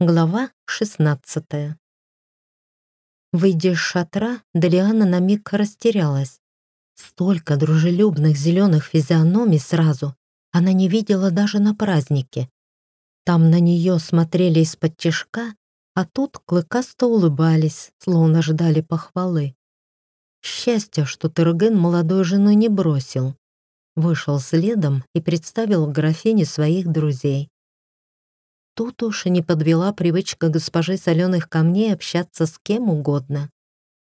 Глава 16 Выйдя из шатра, Далиана на миг растерялась. Столько дружелюбных зеленых физиономий сразу она не видела даже на празднике. Там на нее смотрели из-под тишка, а тут клыкасто улыбались, словно ждали похвалы. Счастье, что Тырген молодую жену не бросил. Вышел следом и представил графине своих друзей. Тут уж и не подвела привычка госпожи соленых камней общаться с кем угодно.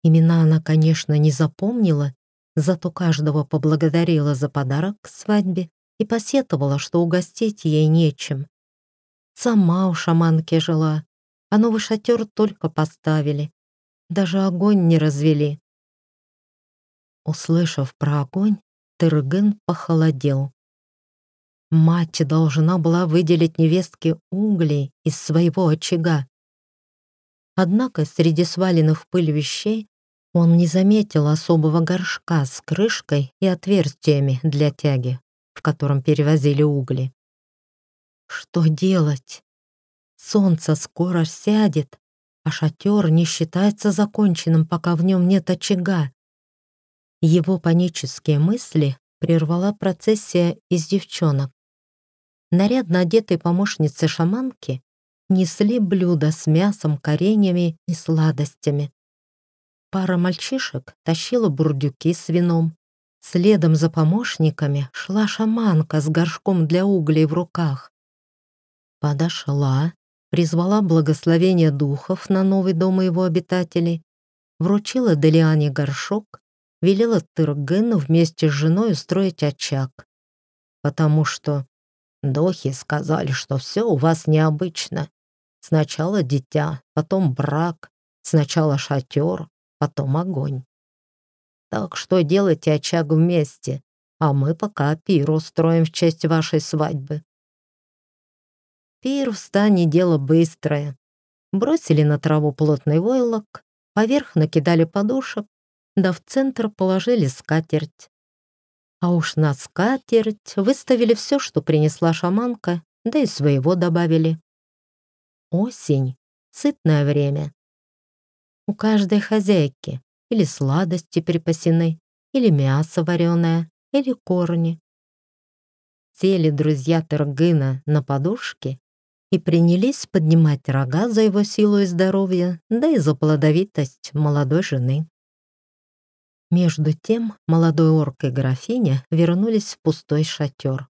Имена она, конечно, не запомнила, зато каждого поблагодарила за подарок к свадьбе и посетовала, что угостить ей нечем. Сама у шаманки жила, а новый шатер только поставили. Даже огонь не развели. Услышав про огонь, Тырген похолодел. Мать должна была выделить невестке углей из своего очага. Однако среди сваленных в пыль вещей он не заметил особого горшка с крышкой и отверстиями для тяги, в котором перевозили угли. Что делать? Солнце скоро сядет, а шатер не считается законченным, пока в нем нет очага. Его панические мысли прервала процессия из девчонок нарядно одетые помощницы шаманки несли блюда с мясом, кореньями и сладостями. Пара мальчишек тащила бурдюки с вином. Следом за помощниками шла шаманка с горшком для углей в руках. Подошла, призвала благословение духов на новый дом его обитателей, вручила Делиане горшок, велела Тыргену вместе с женой устроить очаг, потому что Дохи сказали, что все у вас необычно. Сначала дитя, потом брак, сначала шатер, потом огонь. Так что делайте очаг вместе, а мы пока пир устроим в честь вашей свадьбы. Пир в стане дело быстрое. Бросили на траву плотный войлок, поверх накидали подушек, да в центр положили скатерть. А уж на скатерть выставили все, что принесла шаманка, да и своего добавили. Осень — сытное время. У каждой хозяйки или сладости припасены, или мясо вареное, или корни. Сели друзья Тергына на подушке и принялись поднимать рога за его силу и здоровье, да и за плодовитость молодой жены. Между тем молодой орк и графиня вернулись в пустой шатер.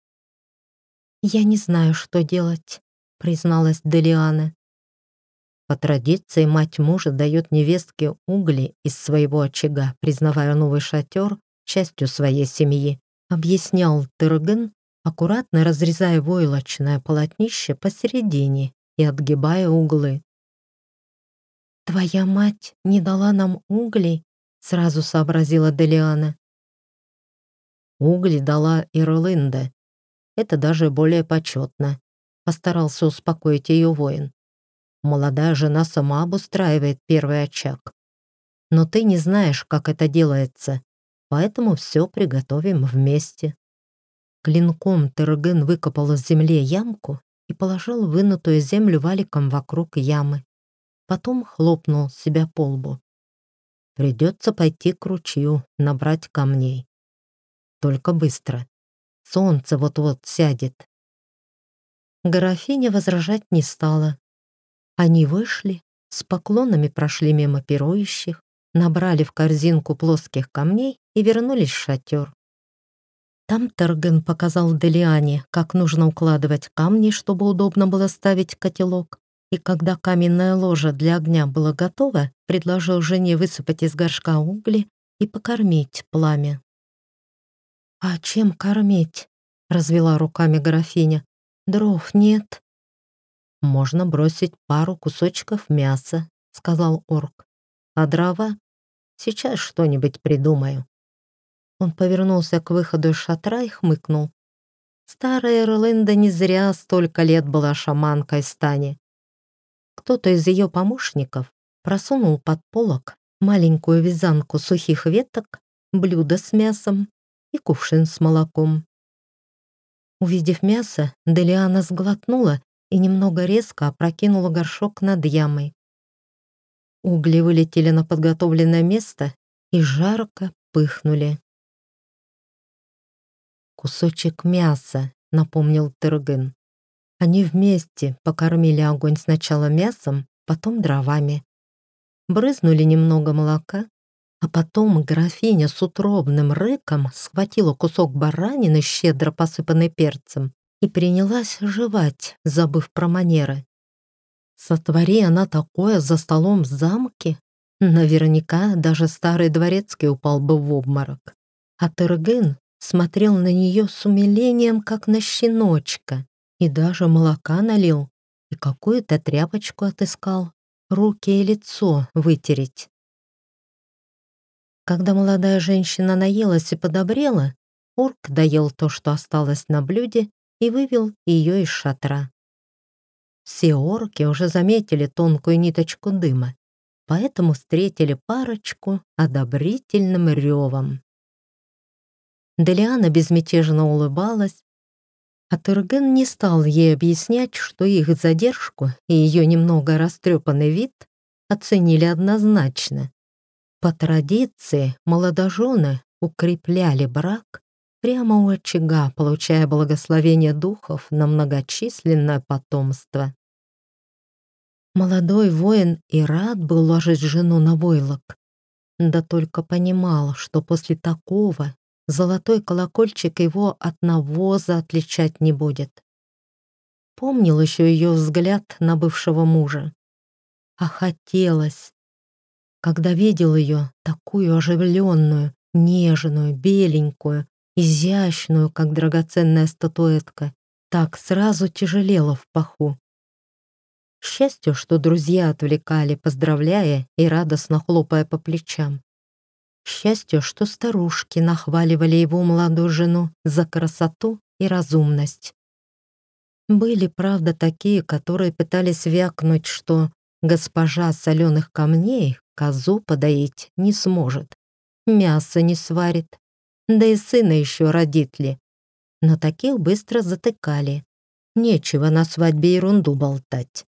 «Я не знаю, что делать», — призналась Делиана. По традиции мать мужа дает невестке угли из своего очага, признавая новый шатер частью своей семьи, объяснял Тырген, аккуратно разрезая войлочное полотнище посередине и отгибая углы. «Твоя мать не дала нам углей сразу сообразила Делиана. Угли дала Ирлинда. Это даже более почетно. Постарался успокоить ее воин. Молодая жена сама обустраивает первый очаг. Но ты не знаешь, как это делается, поэтому все приготовим вместе. Клинком Терген выкопал в земле ямку и положил вынутую землю валиком вокруг ямы. Потом хлопнул себя по лбу. Придется пойти к ручью, набрать камней. Только быстро. Солнце вот-вот сядет. Графиня возражать не стала. Они вышли, с поклонами прошли мимо пирующих, набрали в корзинку плоских камней и вернулись в шатер. Там Терген показал Делиане, как нужно укладывать камни, чтобы удобно было ставить котелок и когда каменное ложе для огня было готово, предложил жене высыпать из горшка угли и покормить пламя. «А чем кормить?» — развела руками графиня. «Дров нет». «Можно бросить пару кусочков мяса», — сказал орк. «А дрова? Сейчас что-нибудь придумаю». Он повернулся к выходу из шатра и хмыкнул. Старая Эрлинда не зря столько лет была шаманкой стани. Кто-то из ее помощников просунул под полок маленькую вязанку сухих веток, блюдо с мясом и кувшин с молоком. Увидев мясо, Делиана сглотнула и немного резко опрокинула горшок над ямой. Угли вылетели на подготовленное место и жарко пыхнули. «Кусочек мяса», — напомнил Тыргын. Они вместе покормили огонь сначала мясом, потом дровами. Брызнули немного молока, а потом графиня с утробным рыком схватила кусок баранины, щедро посыпанный перцем, и принялась жевать, забыв про манеры. Сотвори она такое за столом в замке, наверняка даже старый дворецкий упал бы в обморок. А Тыргын смотрел на нее с умилением, как на щеночка, и даже молока налил, и какую-то тряпочку отыскал, руки и лицо вытереть. Когда молодая женщина наелась и подобрела, орк доел то, что осталось на блюде, и вывел ее из шатра. Все орки уже заметили тонкую ниточку дыма, поэтому встретили парочку одобрительным ревом. Делиана безмятежно улыбалась, а не стал ей объяснять, что их задержку и ее немного растрепанный вид оценили однозначно. По традиции молодожены укрепляли брак прямо у очага, получая благословение духов на многочисленное потомство. Молодой воин и рад был ложить жену на войлок, да только понимал, что после такого золотой колокольчик его от навоза отличать не будет. Помнил еще ее взгляд на бывшего мужа. А хотелось, когда видел ее, такую оживленную, нежную, беленькую, изящную, как драгоценная статуэтка, так сразу тяжелело в паху. К счастью, что друзья отвлекали, поздравляя и радостно хлопая по плечам. К счастью, что старушки нахваливали его молодую жену за красоту и разумность. Были, правда, такие, которые пытались вякнуть, что госпожа соленых камней козу подоить не сможет, мясо не сварит, да и сына еще родит ли. Но таких быстро затыкали. Нечего на свадьбе ерунду болтать.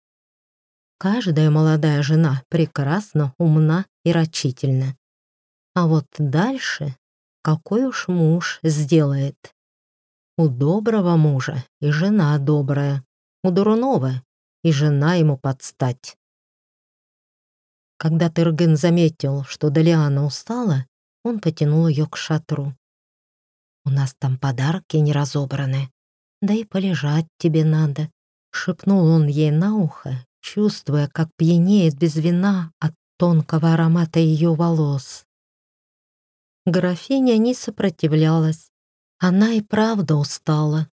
Каждая молодая жена прекрасна, умна и рачительна. А вот дальше какой уж муж сделает. У доброго мужа и жена добрая, у дурного и жена ему подстать. Когда Тырген заметил, что Далиана устала, он потянул ее к шатру. «У нас там подарки не разобраны, да и полежать тебе надо», — шепнул он ей на ухо, чувствуя, как пьянеет без вина от тонкого аромата ее волос. Графиня не сопротивлялась. Она и правда устала.